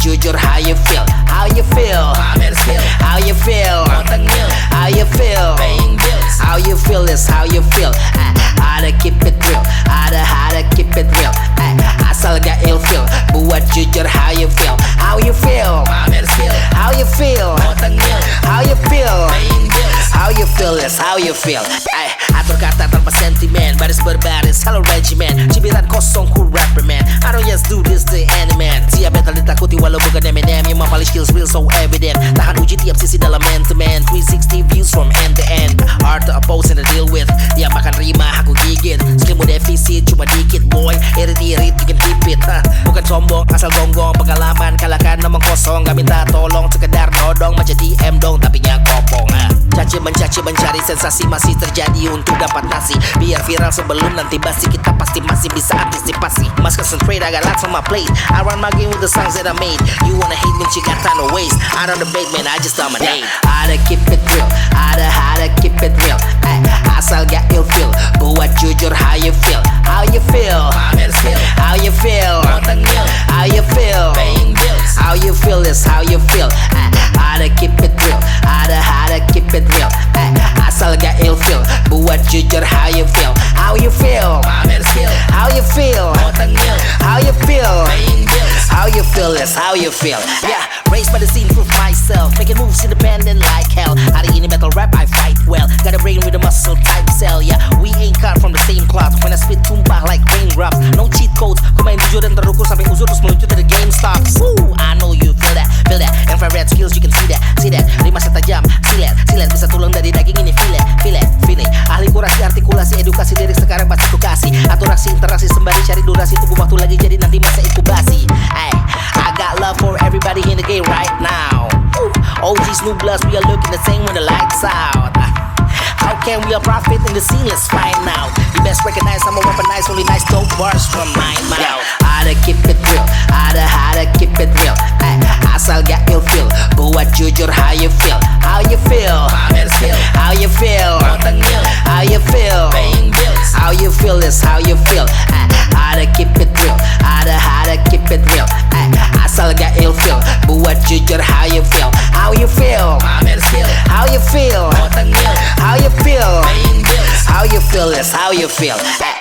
jujur how you feel? How you feel? How you feel? How you feel? how you feel is how you feel. Uh, how to keep it real. How to how to keep it real. Uh, asal gak feel. buat jujur how you feel? How you feel? How you feel? How you feel? how you feel is how you feel. Uh, atur kata tanpa sentimen. Baris berbaris hello regiment cibiran kosong ku rapper man. I don't just Mempali skills real so evident. Tahan uji tiap sisi dalam man to man. 360 views from end to end Hard to oppose and to deal with. Dia makan rima, aku gigit. Selimu defisit, cuma dikit boy. Irit-irit, you can keep it huh? Bukan sombong, asal gonggong. Pengalaman, kalahkan nomor kosong. Gak minta tolong, sekedar nodong. Macam DM dong, tapi? Mencaci mencari sensasi Masih terjadi untuk dapat nasi. Biar viral sebelum nanti basi Kita pasti masih bisa antisipasi. Must concentrate, I got lots on my plate. I run my game with the songs that I made. You wanna hate me, you got time to waste. I don't debate, man, I just dominate. Ada keep it real. Ada, ada keep it real. Asal gak ill feel. Buat feel is how you feel. Yeah, raised by the scene, prove myself. Making moves independent like hell. Hari ini battle rap, I fight well. Got a brain with a muscle type cell Yeah, we ain't cut from the same cloth. When I spit tumpah like raindrops No cheat codes, ku main jujur dan terukur Sampai uzur terus meluncur dari game stops Woo, I know you feel that, feel that. Infrared skills, you can see that, see that. Lima setajam, silet, silet Bisa tulang dari daging ini, feel it, feel it, feel it. Ahli kurasi, artikulasi, edukasi lirik sekarang pasti ku kasih. Atur aksi, interaksi, sembari cari durasi. Tunggu waktu lagi jadi nanti masa inkubasi for in the game right now. OGs, new bloods, we are looking the same when the lights out uh, How can we all profit in the scene? Let's find out. You best recognize I'm a weaponize only nice dope bars from my mouth. Ada keep it real, ada ada keep it real. Ay, asal gak ill feel, buat jujur how you feel, how you feel, how you feel, how you feel, how you feel is how you feel. Jujur how you feel, how you feel, how you feel. How you feel? How you feel is how you feel.